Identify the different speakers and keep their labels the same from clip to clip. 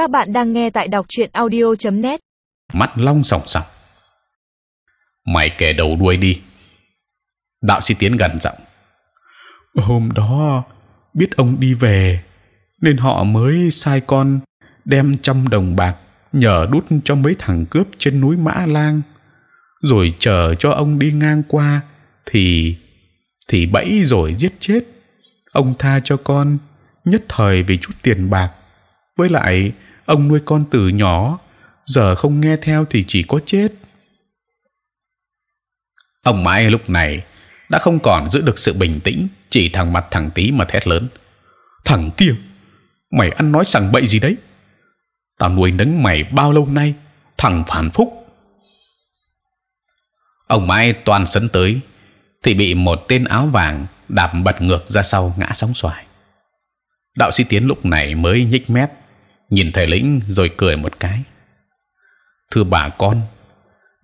Speaker 1: Các bạn đang nghe tại đọc truyện audio.net.
Speaker 2: mắt long sòng sòng mày kể đầu đuôi đi. Đạo sĩ tiến gần giọng.
Speaker 3: Hôm đó biết ông đi về nên họ mới sai con đem trăm đồng bạc nhờ đút cho mấy thằng cướp trên núi mã lang. Rồi chờ cho ông đi ngang qua thì thì bẫy rồi giết chết. Ông tha cho con nhất thời vì chút tiền bạc với lại ông nuôi con từ nhỏ, giờ không nghe theo thì chỉ có chết.
Speaker 2: Ông mãi lúc này đã không còn giữ được sự bình tĩnh, chỉ thẳng mặt thằng tí mà thét lớn.
Speaker 3: Thằng kia, mày ăn nói sằng bậy gì đấy? Tao nuôi nấng mày bao lâu nay, thằng phản phúc?
Speaker 2: Ông mãi toàn sấn tới, thì bị một tên áo vàng đạp bật ngược ra sau ngã sóng xoài. Đạo sĩ tiến lúc này mới nhích mép nhìn thầy lĩnh rồi cười một cái. Thưa bà con,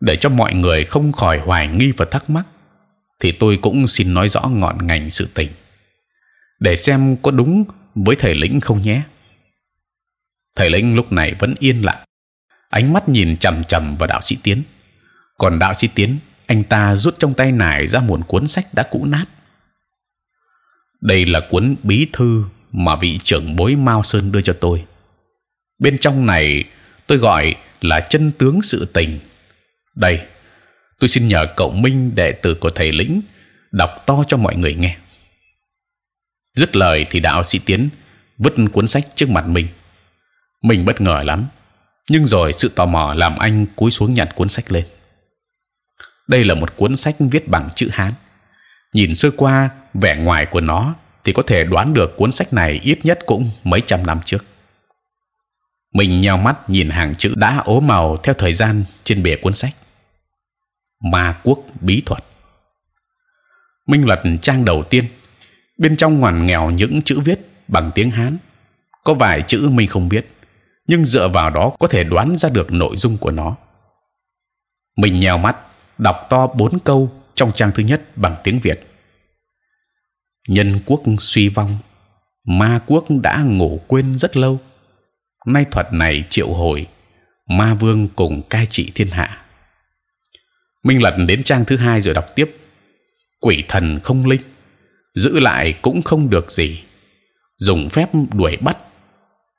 Speaker 2: để cho mọi người không khỏi hoài nghi và thắc mắc, thì tôi cũng xin nói rõ ngọn ngành sự tình. Để xem có đúng với thầy lĩnh không nhé. Thầy lĩnh lúc này vẫn yên lặng, ánh mắt nhìn c h ầ m c h ầ m vào đạo sĩ tiến. Còn đạo sĩ tiến, anh ta rút trong tay nải ra một cuốn sách đã cũ nát. Đây là cuốn bí thư mà vị trưởng bối mao sơn đưa cho tôi bên trong này tôi gọi là chân tướng sự tình. Đây, tôi xin nhờ cậu minh đệ tử của thầy lĩnh đọc to cho mọi người nghe. Dứt lời thì đạo sĩ tiến vứt cuốn sách trước mặt mình. Mình bất ngờ lắm, nhưng rồi sự tò mò làm anh cúi xuống nhặt cuốn sách lên. Đây là một cuốn sách viết bằng chữ hán. Nhìn sơ qua vẻ ngoài của nó thì có thể đoán được cuốn sách này ít nhất cũng mấy trăm năm trước mình nheo mắt nhìn hàng chữ đã ố màu theo thời gian trên bìa cuốn sách ma quốc bí thuật minh lật trang đầu tiên bên trong ngoằn nghèo những chữ viết bằng tiếng hán có vài chữ mình không biết nhưng dựa vào đó có thể đoán ra được nội dung của nó. Mình nhèo mắt đọc to bốn câu trong trang thứ nhất bằng tiếng Việt. Nhân quốc suy vong, ma quốc đã ngủ quên rất lâu. Nay thuật này triệu hồi, ma vương cùng cai trị thiên hạ. Minh lật đến trang thứ hai rồi đọc tiếp. Quỷ thần không linh, giữ lại cũng không được gì. Dùng phép đuổi bắt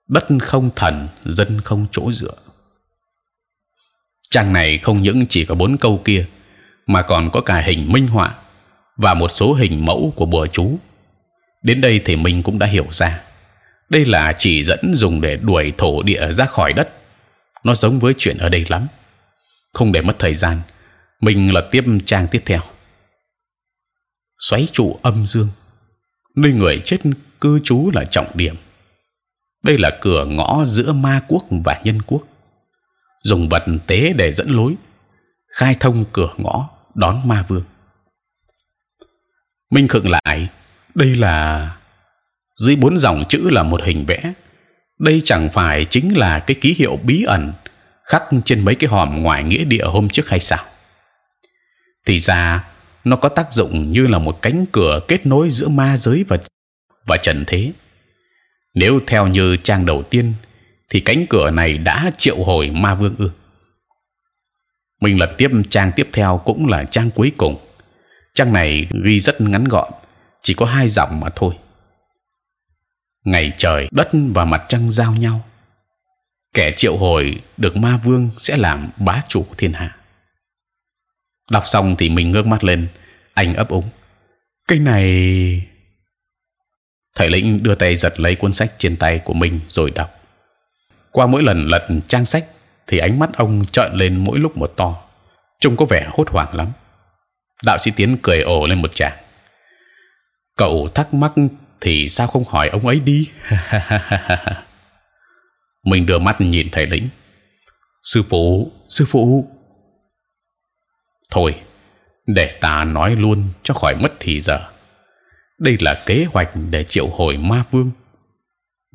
Speaker 2: đất không thần dân không chỗ dựa trang này không những chỉ có bốn câu kia mà còn có cả hình minh họa và một số hình mẫu của bùa chú đến đây thì mình cũng đã hiểu ra đây là chỉ dẫn dùng để đuổi thổ địa ra khỏi đất. Nó giống với chuyện ở đây lắm. Không để mất thời gian, mình lật tiếp trang tiếp theo. Xoáy trụ âm dương. Nơi người chết cư trú là trọng điểm. Đây là cửa ngõ giữa ma quốc và nhân quốc. Dùng vật tế để dẫn lối, khai thông cửa ngõ đón ma vương. Minh khựng lại, đây là dưới bốn dòng chữ là một hình vẽ đây chẳng phải chính là cái ký hiệu bí ẩn khắc trên mấy cái hòm ngoài nghĩa địa hôm trước hay sao thì ra nó có tác dụng như là một cánh cửa kết nối giữa ma giới và và trần thế nếu theo như trang đầu tiên, thì cánh cửa này đã triệu hồi ma vương ư? Mình lật tiếp trang tiếp theo cũng là trang cuối cùng. Trang này ghi rất ngắn gọn, chỉ có hai dòng mà thôi. Ngày trời đất và mặt trăng giao nhau, kẻ triệu hồi được ma vương sẽ làm bá chủ thiên hạ. Đọc xong thì mình ngước mắt lên, anh ấp úng. Cái này thầy lĩnh đưa tay giật lấy cuốn sách trên tay của mình rồi đọc. Qua mỗi lần lật trang sách thì ánh mắt ông trợn lên mỗi lúc một to. Trông có vẻ hốt hoảng lắm. Đạo sĩ tiến cười ồ lên một tràng. Cậu thắc mắc thì sao không hỏi ông ấy đi? Mình đưa mắt nhìn thầy lĩnh. Sư phụ sư phụ. Thôi, để ta nói luôn cho khỏi mất thì giờ. Đây là kế hoạch để triệu hồi ma vương.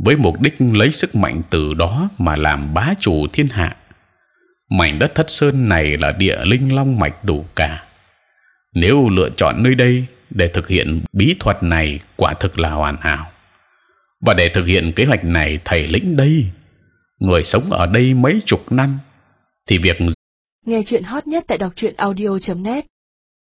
Speaker 2: Với mục đích lấy sức mạnh từ đó mà làm bá chủ thiên hạ. Mảnh đất thất sơn này là địa linh long mạch đủ cả. Nếu lựa chọn nơi đây để thực hiện bí thuật này quả thực là hoàn hảo. Và để thực hiện kế hoạch này, thầy lĩnh đây, người sống ở đây mấy chục năm, thì việc
Speaker 1: Nghe chuyện hot nhất tại đọc truyện audio.net